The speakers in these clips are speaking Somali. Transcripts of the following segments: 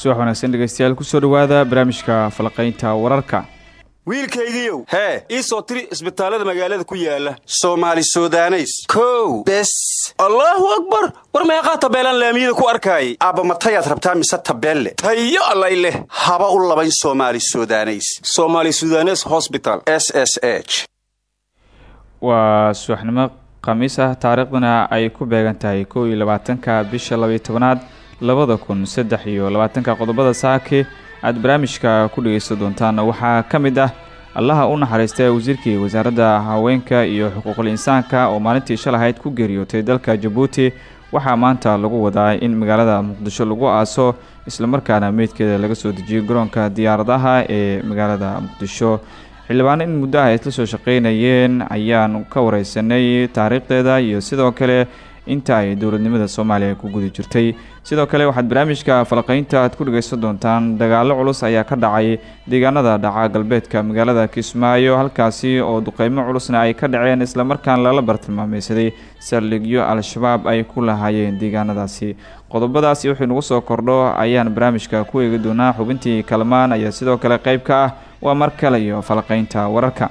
subax wanaagsan dhegeystayaal ku soo dhowaada barnaamijka falaqaynta wararka. Wiilkaygiiow hee ii soo tiri isbitaallada magaalada ku yaalla soomaali sudaneys. Kow bes. Allaahu akbar! War meeqaa tabeelaan laamiyada ku arkaayay? Aabba matayaad rabtaa mise tabeelle? Tayo allay leh. Haba u labayn soomaali sudaneys. Somaali sudanes hosbital s s h. Waa subaxnimo khamiis ah taariikhdana ay ku beegan tahay kow iyo labaatanka bisha labaiyo tobanaad labada kun saddex iyo labaatanka qodobada saaki aad barnaamijka ku dhegeysan doontaan. Waxaa ka mid ah allaha u naxariistay wasiirkii wasaaradda haweenka iyo xuquuqul insaanka oo maalintii shalahayd ku geeriyootay dalka jabuuti waxaa maanta lagu wadaa in magaalada muqdisho lagu aaso islamarkaana meydkeeda laga soo dejiyo garoonka diyaaradaha ee magaalada muqdisho. Xildhibaano in muddo ah ay isla soo shaqeynayeen ayaan ka wareysanay taariikhdeeda iyo sidoo kale inta ay dowladnimada soomaaliya ku guda jirtay sidoo kale waxaad barnaamijka falaqaynta aad ku dhegeysan doontaan dagaallo culus ayaa ka dhacay deegaanada dhaca galbeedka magaalada kismaayo halkaasi oo duqeymo culusna ay ka dhaceen islamarkaan lala bartilmaameysaday saldhigyo al-shabaab ay ku lahaayeen deegaanadaasi. Qodobadaasi wuxuu nagu soo kordho ayaan barnaamijka ku eegi doonaa. Xubintii kalmaan ayaa sidoo kale qeyb ka ah. Waa mar kale iyo falaqaynta wararka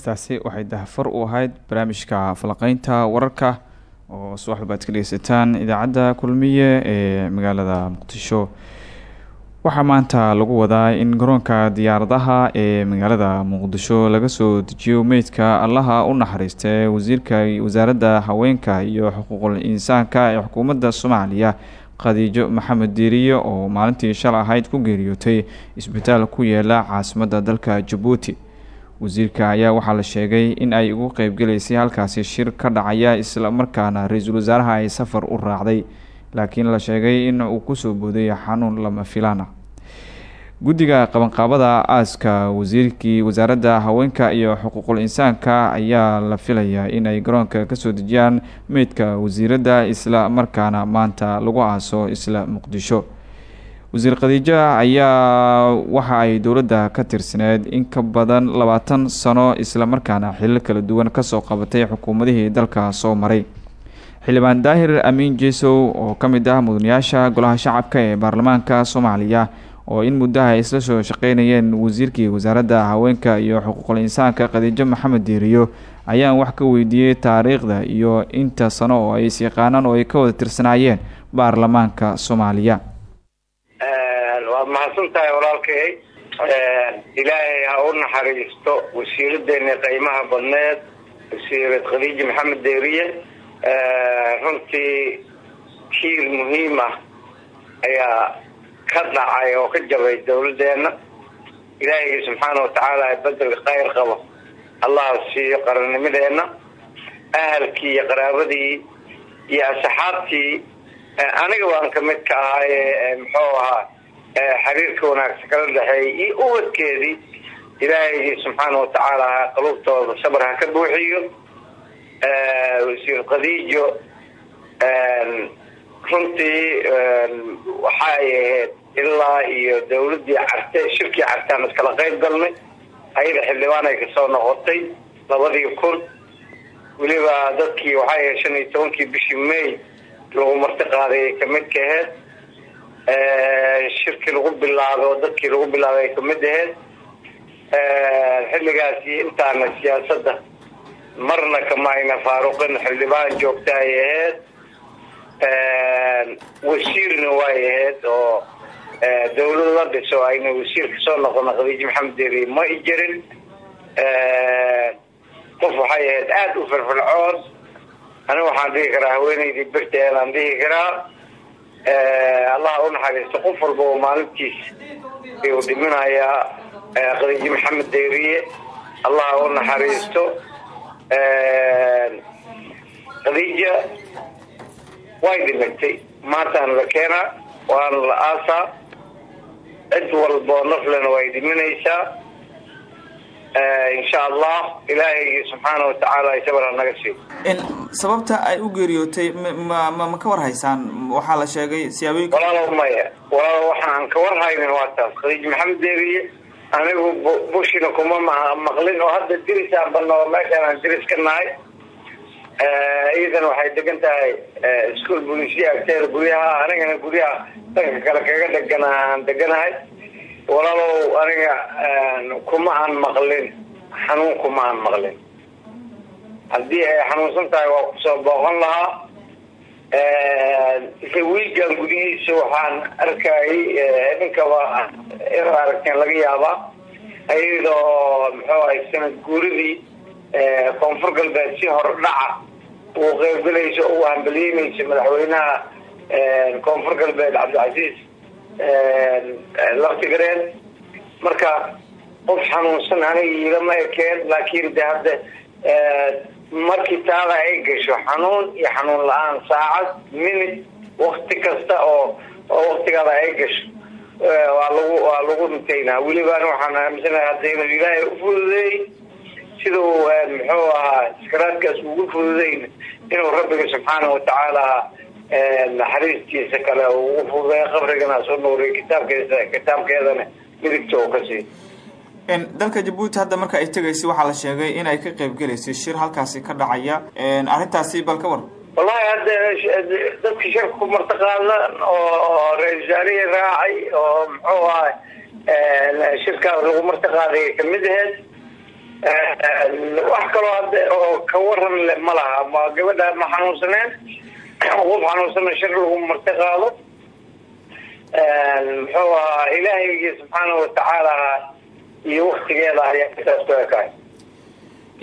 heestaasi waxay dahfar u ahayd barnaamijka falaqeynta wararka oo subax walba ad ka dhegeysataan idaacadda kulmiye ee magaalada muqdisho. Waxaa maanta lagu wadaa in garoonka diyaaradaha ee magaalada muqdisho laga soo dejiyo meydka allaha u naxariista wasiirka wasaaradda haweenka iyo xuquuqul insaanka ee xukuumadda soomaaliya khadiijo maxamed diiriye oo maalintii shal ahayd ku geeriyootay isbitaal ku yaalla caasimadda dalka jabuuti wasiirka ayaa waxaa la sheegay in ay ugu qeybgelaysay halkaasi shir ka dhacaya isla markaana ra'iisul wasaaraha ay safar u raacday laakiin la sheegay in uu ku soo booday xanuun lama filaana. Guddiga qabanqaabada aaska wasiirkii wasaaradda haweenka iyo xuquuqul insaanka ayaa la filayaa in ay garoonka ka soo dejiyaan meydka wasiiradda isla markaana maanta lagu aaso isla muqdisho wasiir khadiijo ayaa waxa ay dowladda ka tirsaneed in ka badan labaatan sano isla markaana xilal kala duwan ka soo qabatay xukuumadihii dalka soo maray. Xildhibaan daahir amiin jesow oo ka mid ah mudanayaasha golaha shacabka ee baarlamaanka soomaaliya oo in muddaha ay isla soo shaqeynayeen wasiirkii wasaaradda haweenka iyo xuquuqul insaanka khadiijo maxamed diiriyo ayaan wax ka weydiiyey taariikhda iyo inta sano oo ay is-yaqaanaan oo ay ka wada tirsanaayeen baarlamaanka soomaaliya mahadsan tahay walaalkay ilaahay ha u naxariisto wasiiradeena qiimaha badneed wasiirad khadiija maxamed deeriye runtii tiir muhiim ah ayaa ka dhacay oo ka jabay dawladeena ilaahay subxaana watacaala bedel khayr qabo. Allaha siiyo qarannimadeena ahalkii iyo qaraabadii iyo asxaabtii. Aniga waan ka mid ka ahaaye muxuu ahaa xiriirka wanaagsan kala dhexeeyay iyo ubadkeedii ilaahay subxaana watacaala qaluubtooda sabar ha ka buuxiyo wasiir khadiijo runtii waxay ahayd ilaa iyo dawladii carte shirkii cartaan iskala qayb galnay ayada xildhibaan ay noqotay labadii kun. Weliba dadkii waxay ahayd shan iyo tobankii bishii may lagu marti qaaday ay ka mid ka aheyd shirkii lagu bilaabo dadkii lagu bilaabay ay ka mid aheyd xilligaasi intaana siyaasadda marna kama ayna faaruqin xildhibaan joogta ay aheyd wasiirna way ahayd oo dawlad la dhiso ayna wasiir ka soo noqona khadiijo maxamed deeri. Ma i jirin? Qof waxay ahayd aada u firfircoon. Aniga waxaan dhihi karaa haweenaydii birteedaan dhihi karaa allaha u naxariisto qof walba oo maalintiis ayuu dhiminayaa khadiijo maxamed deeriye. Allaha u naxariisto khadiija way dhimatay. Maantaana la keenaa waana la aasaa. Cid walboo naflena way dhiminaysaa insha allah ilaahay subxaana watacaala isabara naga siiyo sababta ay u geeriyootay ma ma ka war haysaan waxaa la sheegay siyaabooyin walaalo maya walaalo waxaan ka war haynin waa taas. Khadiij maxamed deeriye anigu bushina kuma maqlin oo hadda dirisaan banoo meeshaan aan diris ka nahay. Iyadan waxay degan tahay ischool bulisiya agteeda guryaha anigana guryaha danka kale kaga dhegan aan deganahay walaalow aniga kuma aan maqlin. Xanuun kuma aan maqlin. Haddii ay xanuunsan tahay waa ku soo booqan lahaa. Wiigan gudihiisa waxaan arkayay ninkaba inaad aragteen laga yaabaa. Iyadoo muxuu ahay guuridii koonfur galbeed si hor dhaca uu qeybgalayso o u hambaliyeynayso madaxweynaha koonfur galbeed cabdicasiis laftigareen marka qof xanuunsan aniga iilama ekeen laakiin de hadda markii taada ay gasho xanuun iyo xanuun la'aan saacad minute wakti kasta oo oo ay gasho. Waa lagu waa lagu runtaynaa welibaana waxaan aaminsanahay hadda inuu ilaahay u fududeey siduu muxuu ahaa iskaraadkaas ugu fududeyn inuu rabbiga subxaana watacaala naxariistiisa kale ugu fududeey qabrigana soo nooriy kitaabkeesa kitaabkeedana midigta oo ka sii dalka jabuuti hadda marka ay tegaysay waxaa la sheegay in ay ka qayb gelaysay shir halkaasi ka dhacaya. Arrintaasi bal ka war. Wallahi hadda dadka shirka ku martaqaada oo ra'isul wasaarihii raacay oo muxuu ahaa shirkaas lagu martaqaaday ka mid aheyd wax kaloo hadda oo ka waran le ma laha ma gabadha ma xanuunsaneen qof xanuunsana shir lagu martaqaado muxuu ahaa ilaahaygi subxaana watacaala iyo waktigeeda ayaa intaas ku ekaay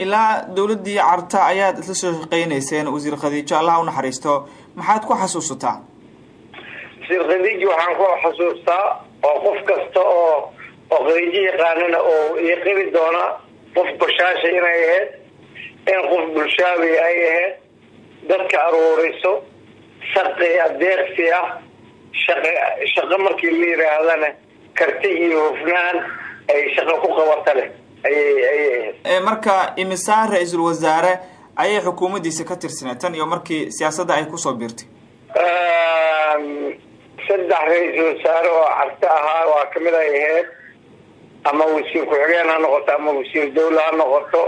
ilaa dawladdii carta ayaad isla soo shaqeynayseen wasiir khadiijo allaha unaxariisto maxaad ku xasuusataa wasiir khadiiji waxaan ku xasuustaa oo qof kasta oo oo khadiijo yaqaanana oo iqiri doona qof bashaasha inay ahayd in qof bulshaabi ay ahayd dadka aruuriso saqi adeeqsi ah shaqo shaqo markii la yidhaahdana karti iyo hufnaan ay shaqo ku qabata leh. Ayay ahayd marka imisaa ra'iisul wasaare ayay xukuumaddiisa ka tirsaneed tan iyo markii siyaasadda ay ku soo biirtay. Saddex ra'iisul wasaare oo carto ahaa waa ka mid ay ahayd ama wasiir ku-xigeen ha noqoto ama wasiir dawla ha noqoto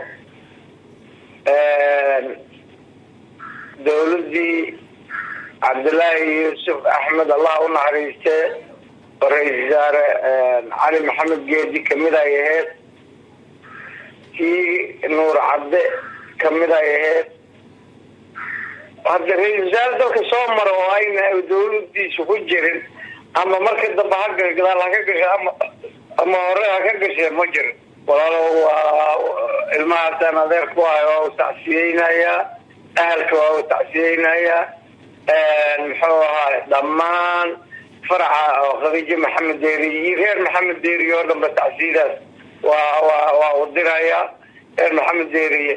dawladii cabdillaahi yuusuf axmed allah u naxariiste oo ra'isul wasaare cali maxamed geedi ka mid ay ahayd kii nuur cadde ka mid ay ahayd. Hadda ra'isul wasaare dalka soo mara oo ayna dawladiisa ku jirin ama marka dambe ha gadaal ha ka gasha ama ama hore ha ka gashe ma jirin. Walaalo waa ilmahaasaan adeer ku ahay waa u ahalka waa u tacsiyeynayaa muxuu ahaay dhammaan faraca oo khadiijo maxamed deeri iyo reer maxamed deeri oo dhanba tacsiidaas waa u dirayaa reer maxamed deeriye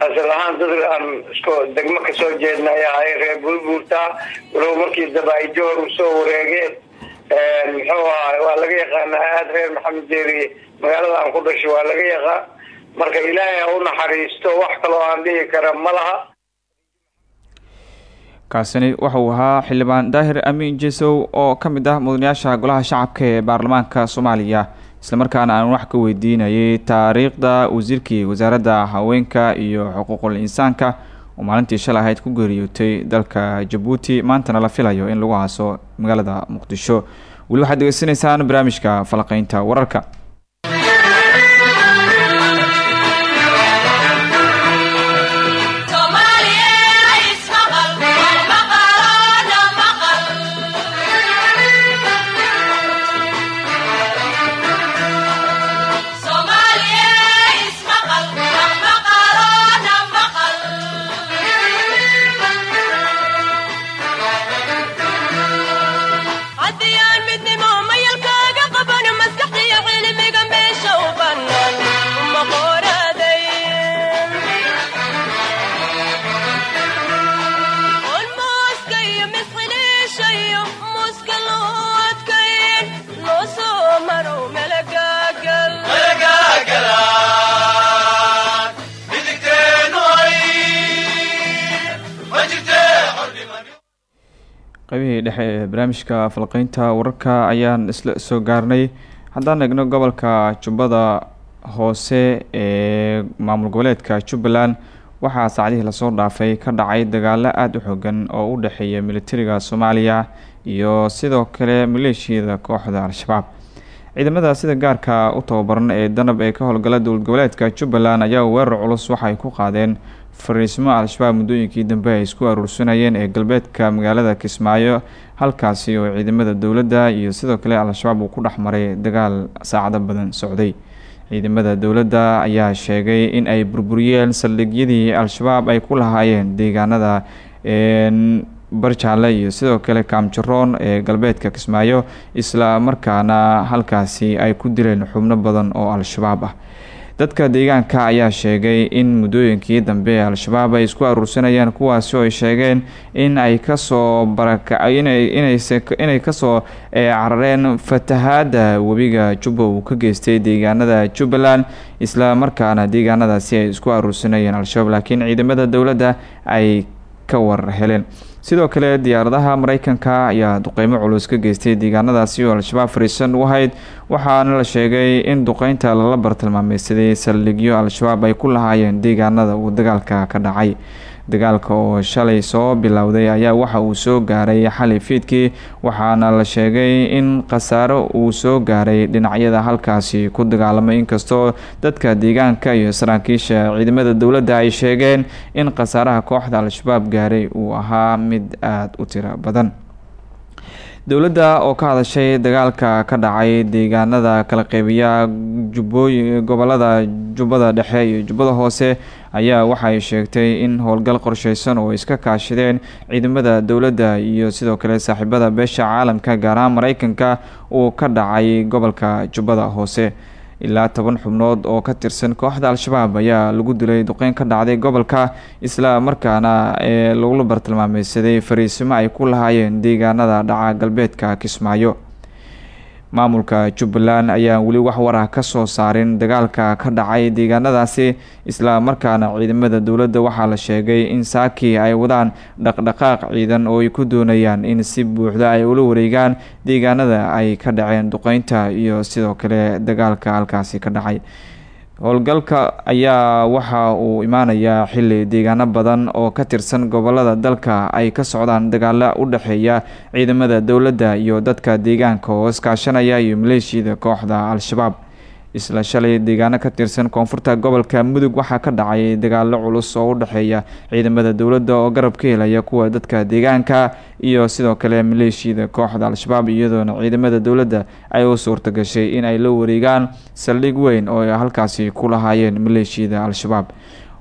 asal ahaan dad aan isku degmo ka soo jeedna ay reer buurbuurtaa walow markii dambe ay johor u soo wareegeen. Muxuu ahay waa laga yaqaana aada reer maxamed deeriye magaalada aan ku dhashay waa laga yaqaan. Marka ilaahay ha u naxariisto wax kaloo aan dhihi kara ma laha kaasini wuxuu ahaa xildhibaan daahir amiin jesow oo ka mid ah mudanayaasha golaha shacabka ee baarlamaanka soomaaliya islamarkaana aan wax ka weydiinayay taariikhda wasiirkii wasaaradda haweenka iyo xuquuqul insaanka oo maalintii shalay ahayd ku geeriyootay dalka jabuuti. Maantana la filayo in lagu haaso magaalada muqdisho. Weli waxaad degeysanaysaan barnaamijka falaqeynta wararka qaybihii dhexe ee barnaamijka falqeynta wararka ayaan isla soo gaarnay. Haddaan eegno gobolka jubbada hoose ee maamul goboleedka jubbaland waxaa saacadihii la soo dhaafay ka dhacay dagaalo aada u xoogan oo u dhexeeya militariga soomaaliya iyo sidoo kale maleeshiyada kooxda al-shabaab. Ciidamada sida gaarka u tababaran ee danab ee ka howlgala dowlad goboleedka jubbaland ayaa weerar culus waxay ku qaadeen fariismo al-shabaab muddooyinkii dambe ay isku aruursanayeen ee galbeedka magaalada kismaayo halkaasi oo ciidamada dowladda iyo sidoo kale al-shabaab uu ku dhex maray dagaal saacado badan socday. Ciidamada dowladda ayaa sheegay in ay burburiyeen saldhigyadii al-shabaab ay ku lahaayeen deegaanada barjaale iyo sidoo kale kaamjaroon ee galbeedka kismaayo isla markaana halkaasi ay ku dileen xubno badan oo al-shabaab ah dadka deegaanka ayaa sheegay in muddooyinkii dambe al-shabaab ay isku aruursanayeen kuwaasi oo ay sheegeen in ay ka soo barakainay ka soo carareen fatahaada webiga jubba uu ka geystay deegaanada jubbaland isla markaana deegaanadaasi ay isku aruursanayeen al-shabaab laakiin ciidamada dowladda ay ka war heleen sidoo kale diyaaradaha mareykanka ayaa duqeymo culus ka geystay deegaanadaasi oo al-shabaab fariisan u ahayd waxaana la sheegay in duqeynta lala bartilmaameysaday saldhigyo al-shabaab ay ku lahaayeen deegaanada uu dagaalka ka dhacay dagaalka oo shalay soo bilowday ayaa waxa uu soo gaaray xali fiidkii waxaana la sheegay in khasaaro uu soo gaaray dhinacyada halkaasi ku dagaalamay inkastoo dadka deegaanka iyo saraakiisha ciidamada dowladda ay sheegeen in khasaaraha kooxda al-shabaab gaaray uu ahaa mid aada u tiro badan. Dowladda oo ka hadashay dagaalka ka dhacay deegaanada kala qeybiya jubbooyi gobollada jubbada dhexe iyo jubbada hoose ayaa waxay sheegtay in howlgal qorsheysan oo iska kaashadeen ciidamada dowladda iyo sidoo kale saaxiibada beesha caalamka gaar ahaan mareykanka uu ka dhacay gobolka jubbada hoose. Ilaa toban xubnood oo ka tirsan kooxda al-shabaab ayaa lagu dilay duqeyn ka dhacday gobolka isla markaana ee lagula bartilmaameysaday fariisimo ay ku lahaayeen deegaanada dhaca galbeedka kismaayo maamulka jubbaland ayaa weli wax war ah ka soo saarin dagaalka ka dhacay deegaanadaasi isla markaana ciidamada dowladda waxaa la sheegay in saaki ay wadaan dhaqdhaqaaq ciidan oo ay ku doonayaan in si buuxda ay ula wareegaan deegaanada ay ka dhaceen duqeynta iyo sidoo kale dagaalka halkaasi ka dhacay howlgalka ayaa waxa uu imaanayaa xili deegaano badan oo ka tirsan gobollada dalka ay ka socdaan dagaalo u dhexeeya ciidamada dowladda iyo dadka deegaanka. Oo iskaashanaya iyo maleeshiyada kooxda al-shabaab isla shalay deegaano ka tirsan koonfurta gobolka mudug waxaa ka dhacay dagaalo culus oo u dhexeeya ciidamada dowladda oo garab ka helaya kuwa dadka deegaanka iyo sidoo kale maleeshiyada kooxda al-shabaab iyadoona ciidamada dowladda ay u suurta gashay in ay la wareegaan saldhig weyn oo halkaasi ku lahaayeen maleeshiyada al-shabaab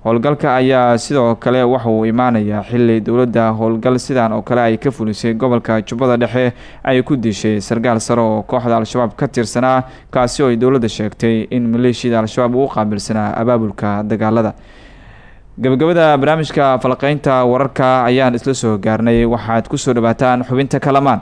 howlgalka ayaa sidoo kale waxa uu imaanayaa xili dowladda. Howlgal sidan oo kale ay ka fulisay gobolka jubbada dhexe ay ku dishay sarkaal sare oo kooxda al-shabaab ka tirsanaa kaasi oo ay dowladda sheegtay in maleeshiyada al-shabaab uu qaabilsanaa abaabulka dagaalada. Gabagabada barnaamijka falqeynta wararka ayaan isla soo gaarnay. Waxaad ku soo dhawaataan xubinta kalamaan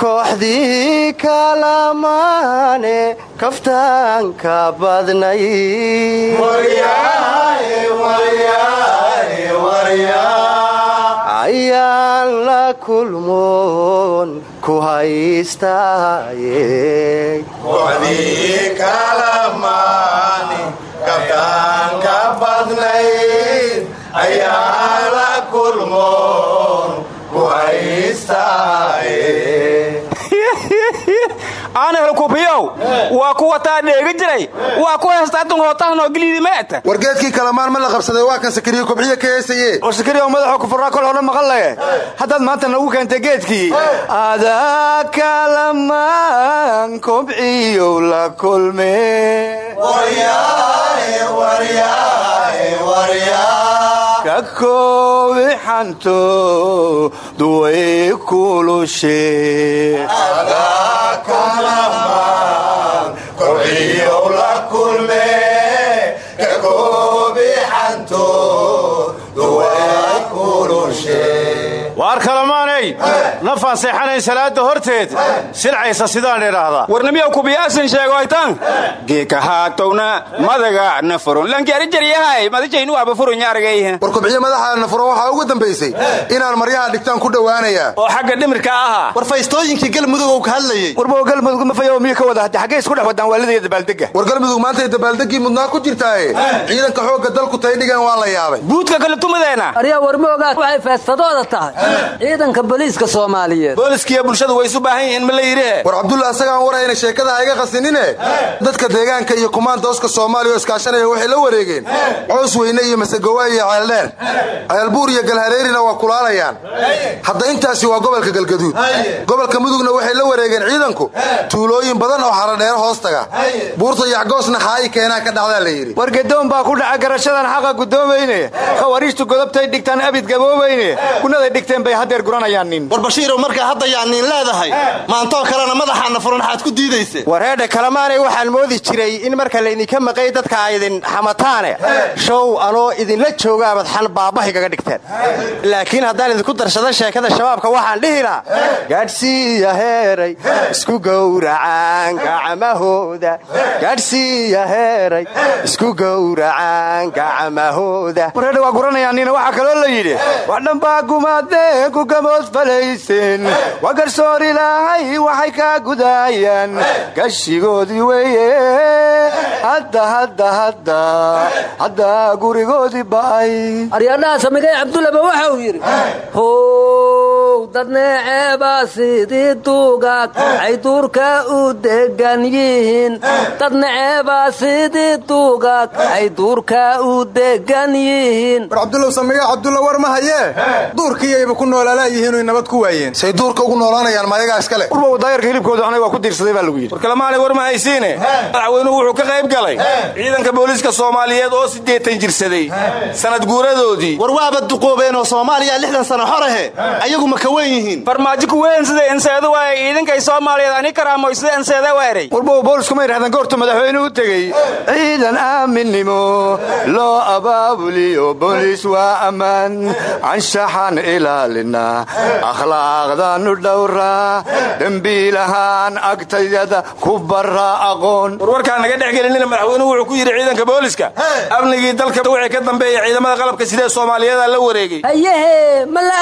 kooxdii kalamaane kaftaanka badnay. Ayaan la kulmoon ku haystaaye aana helkubiyow waa kuwa taa dheegi jiray waa ku heestaatun hootahanoo geliidi meeta wargeedkii kalamaan ma la qabsaday waa kan sakariye kobxiye ka heesaye oo sakariya madaxoo ku furraa kol hore maqan leh haddaad maanta nagu keentay geedkii. Adaa kalamaan kobciyow la kulme ka koobi xanto duway kulushe kalamaanay nafaan seexanayn salaada horteed. Silcaysa sidaan idhaahdaa. Warnamiyow kubiyaasin sheegoytan geeka haatowna madagaana furun. Lankiarijaryahay madajaynu waaba furun argay war kobxiye madaxaana furo waxaa ugu dambaysay inaan maryaha dhigtaan ku dhowaanayaa oo xagga dhimirka ahaa. War faystooyinkii galmudugow ka hadlayey warbow galmudug mafayo miyo ka wada hadde xaggay isku dhex wadaan waalidaya dabaaldega war galmudug maantay dabaaldegii mudnaa ku jirtaaye. Ciidanka xoogga dalku tay dhigan waa la yaabay. Buudka kale tumadeena. Aryaa warmoogaas waxay feestadooda tahay. Ciidanka booliiska soomaaliyeed. Booliskiiyo bulshadu way isu baahan yihiin ma la yidhi? War cabdulla asagaan warayna sheekada ha iga qasinine dadka deegaanka iyo kumaandooska soomaaliya oo iskaashanaya waxay la wareegeen. Coos weyne iyo masegowa iyo ceeldheer ceelbuur iyo galhareerina waa kulaalayaan. Hadda intaasi waa gobolka galgaduud. Gobolka mudugna waxay la wareegeen ciidanku. Tuulooyin badan oo xaradheero hoostaga. Buurta yacgoosna xaayi keenaa ka dhacdaa la yidhi. War gadoon baa ku dhaca garashadan xaqa gudoomayne khawariijtu godobtay dhigtaan abid gaboobayne kunaday dhigteen bay hadeer guranayaan nin war bashiirow markaa hadda yaa nin leedahay maantoo kalena madaxaana furan xaad ku diidayse. Wareedhe kalamaanay waxaan moodi jiray in marka laydinka maqay dadka aydin xamataane. Show anoo idinla joogaabad xan baabahaygaga dhigteen. Laakiin haddaan idinku darsado sheekada shabaabka waxaan dhihi lahaa gaadhsiiya heeray isku gowracaan gacmahooda gaadhsiiya heeray isku gowracaan gacmahooda wareedhe waa guranayaan nina waxaa kaloo la yidhi wadhanbaa gumaadeen ku gamood falaysen waa garsoor ilaahay waxay kaa gudaayaan gashigoodii weeye hadda hadda hadda hadda gurigoodii ba'ay. Aryadhaha samigay cabdullaba waxa uu yidhi allahayow dad neceeba sidii ay duurka u degan yihiin dad neceeba sidii duugag ay duurka u degan yihiin war cabdulow samiga cabdulla war ma hayee duurkiiyayba ku noolaalaayihiinuy nabad ku waayeen say duurka ugu noolaanayaan mayagaa iskale urbow daayarka hilibkooda waa ku diirsaday baa lagu yidhi warkalamaanay war ma haysiine madaxweynuhu wuxuu ka qayb galay ciidanka booliiska soomaaliyeed oo siddeetan jirsaday sanad guuradoodii war waaba duqoobeen oo soomaaliya lixdan sano xorahe ayagu ma ka weyn yihiin? Farmaajo ku weyn sida enseedo waaye ciidankay soomaaliyeed ani karaamoy sida enseede waa eray warbow booliskuma yidhahdaan goortu madaxweynuhu u tegey. Ciidan aaminnimo loo abaabuliyo booliis waa ammaan. Canshaxan ilaalina akhlaaqdanu dhowraa dembiilahaan agtayada ku barra aqoon. Warwarkaan naga dhex gelinina madaxweynuhu wuxuu ku yidhi ciidanka booliska amnigii dalka wixii ka dambeeya ciidamada qalabka sidee soomaaliyeeda la wareegay? Hayehe ma la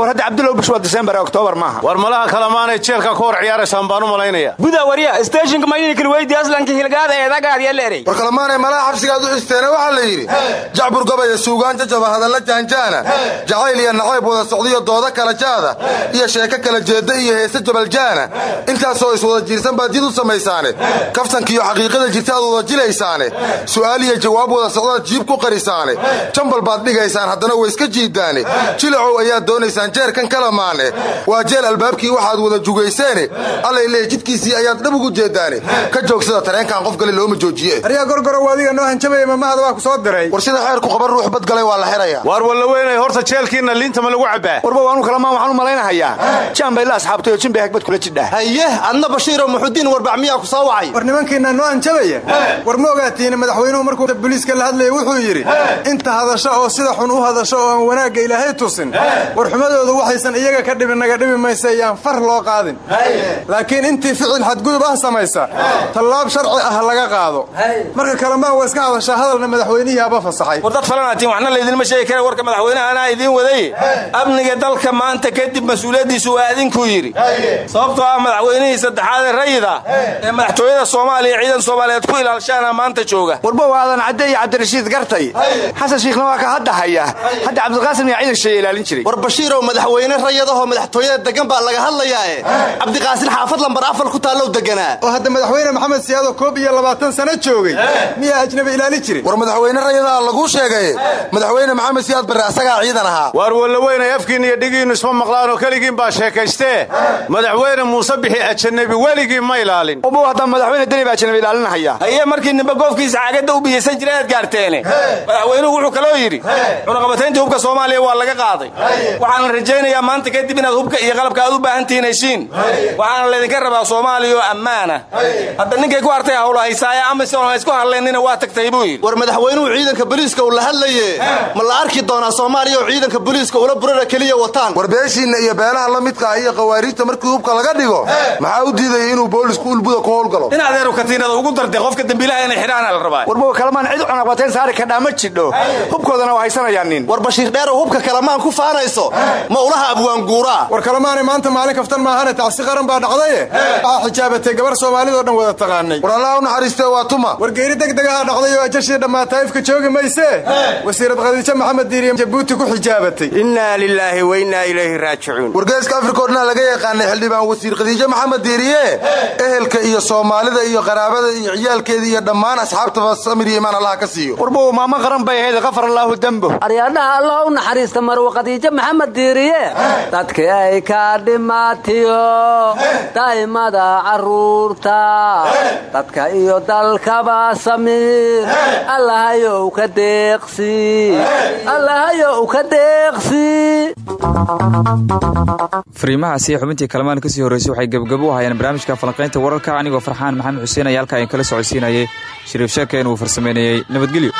war hadda cabdulow bish waa disembar oktoobar maaha. War malaha kalamaanay jeelka ku hor ciyaaraysaan baan u malaynaya. Buda warya steeshinka maynikal weydi aslanka hilgaada eedagaad yaa la eray war kalamaanay malaha xabsigaad u xisteene waxaa la yidhi jacbur gabaya suugaan jajaba hadalla jaanjaana. Jacayl iyo nacayb wada socdiyo dooda kala jaada. Iyo sheeko kala jeedda iyo heese jabaljaana intaasoo iswada jiirsan baad jid u samaysaane. Kaftankiiyo xaqiiqada jirtaad wada jilaysaane. Su'aal iyo jawaab wada socdaad jiib ku qarisaane. Jambal baad dhigaysaan haddana wayska jiiddaane. Jilacow ayaad doonaysaan jeerkan kalamaane waa jeel albaabkii waxaad wada jugayseene allay leeh jidkiisii ayaad dhab ugu jeeddaane ka joogsada tareenkan qof gale looma joojiye. Aryaa gorgorow adiga noo hanjabaya mamahada waa ku soo diray. War sida xeerku qaban ruux badgalay waa la xidhaya waar walla weynay horta jeelkiinna liinta ma lagu cabbaa. Warbow anu kalamaan waxaan u malaynahayaa jaan bay la asxaabtay oo jinbay hagbad kula jidhaa. Haye adna bashiiroo muxudiin warbac miyaa ku soo wacay. War nimankiinna noo hanjabaya war ma madaxweynuhu markuu booliiska la hadlaya wuxuu yidhi inta hadasho oo sida xun u hadasho oo aan wanaagga ilaahay tusin war xumadoodu waxaysan iyaga ka dhibin naga dhibi maysa yaan far loo qaadin. Laakiin intii ficil xadgudub ah samaysa. Tallaab sharci ah laga qaado. Marka kalamaan waa iska hadashaa hadalna madaxweynihii aba fasaxay. War dad falanaatiin waxna laydinma sheegi kara warka madaxweynaha anaa idiin waday. Amniga dalka maanta kadib mas'uuliyaddiisu waa idinkuu yidhi. Sababtoo ah madaxweynihii saddexaad ee rayida ee madaxtooyada soomaaliya ciidan soomaaliyeed ku ilaalshaana maanta jooga. Warbow aadan cadde iyo cabdirashiid gartay. Xasan shiikhna waa ka hadda haya. Hadda cabdiqaasim iyo ciidan sheeye ilaalin jiray madaxweyne rayadahoo madaxtooyada degan baa laga hadlayaae cabdiqaasin xaafad lambar afal ku taallow deganaa. Oo hadda madaxweyne maxamed siyaado koob iyo labaatan sano joogay. Miyaa ajnabi ilaali jirin war madaxweyne rayadaa laguu sheegay. Madaxweyne maxamed siyaad barre asagaa ciidan ahaa. Waar walla weynay afkiin iyo dhigiinnu isma maqlaanoo keligiin baa sheekaystee. Madaxweyne muuse bixi ajanabi weligii ma ilaalin. Ubow haddaa madaxweyne deni baa ajanabi ilaalinahaya haye markii nimba goofkiisa caagadda u biyaysan jira aad gaarteene. Madaxweynuhu wuxuu kaloo yidhi cunaqabatayntii hubka soomaaliya waa laga qaaday. Waxaana rajaynayaa maanta kadib inaad hubka iyo qalabka aad u baahan tihiin heshiin waxaana laydinka rabaa soomaaliya oo ammaana hadda ninkay ku hartay hawlahaysaaye amisom ha isku hadlaynina waa tagtay buu yidhi. War madaxweynuhu ciidanka boliiska uu la hadlaye ma la arki doonaa soomaaliya oo ciidanka boliiska ula burara keliya wataan? War beeshiinna iyo beelaha la midka ah iyo khawaariijta markii hubka laga dhigo maxaa u diidaya inuu boolisku ulbuda ku howlgalo? In adeeru katiinada ugu dartay qofka dembiilaha inay xidhaana la rabaa. Warbow kalamaan cid cunaqabatayn saari kadhaa ma jidho. Hubkoodana waa haysanayaan nin. War bashiir dheerow hubka kalamaan ku faanayso ma ulaha abwaanguuraa war kalamaanay maanta maalin kaftan maahane tacsi qaran baa dhacdaye. Waxaa xijaabatay gabar soomaalidoo dhan wada taqaanay. War allaha u naxariistee waa tuma. War geeri degdegaha dhacday oo ajashii dhammaata ifka joogi maysee wasiirad khadiijo maxamed diiriye jabuuti ku xijaabatay. Innaa lilaahi wa innaa ilayhi raajicuun. Wargeeska afrikoodna laga yaqaanay xildhibaan wasiir khadiijo maxamed diiriye. Ehelka iyo soomaalida iyo qaraabada iyo ciyaalkeeda iyo dhammaan asxaabtaba samir iyo imaan allaha ka siiyo. Warbow maamo qaran bay ahayd kafar allaahu dembo aryaadhaha allah u naxariista marwa khadiijo maxamed diiriye dadkii ay ka dhimaatiyo daa'imada carruurta dadka iyo dalkaba samiir allahayow ka deeqsi allahayow ka deeqsi. Fariimahaasi xubintii kalamaan ka sii horreysay waxay gebgabo u hayeen barnaamijka falanqaynta wararka anigoo farxaan maxamed xuseen ayaa halkaa in kala socodsiinayay. Shariif sheeka inuu farsameynayey nabadgelyo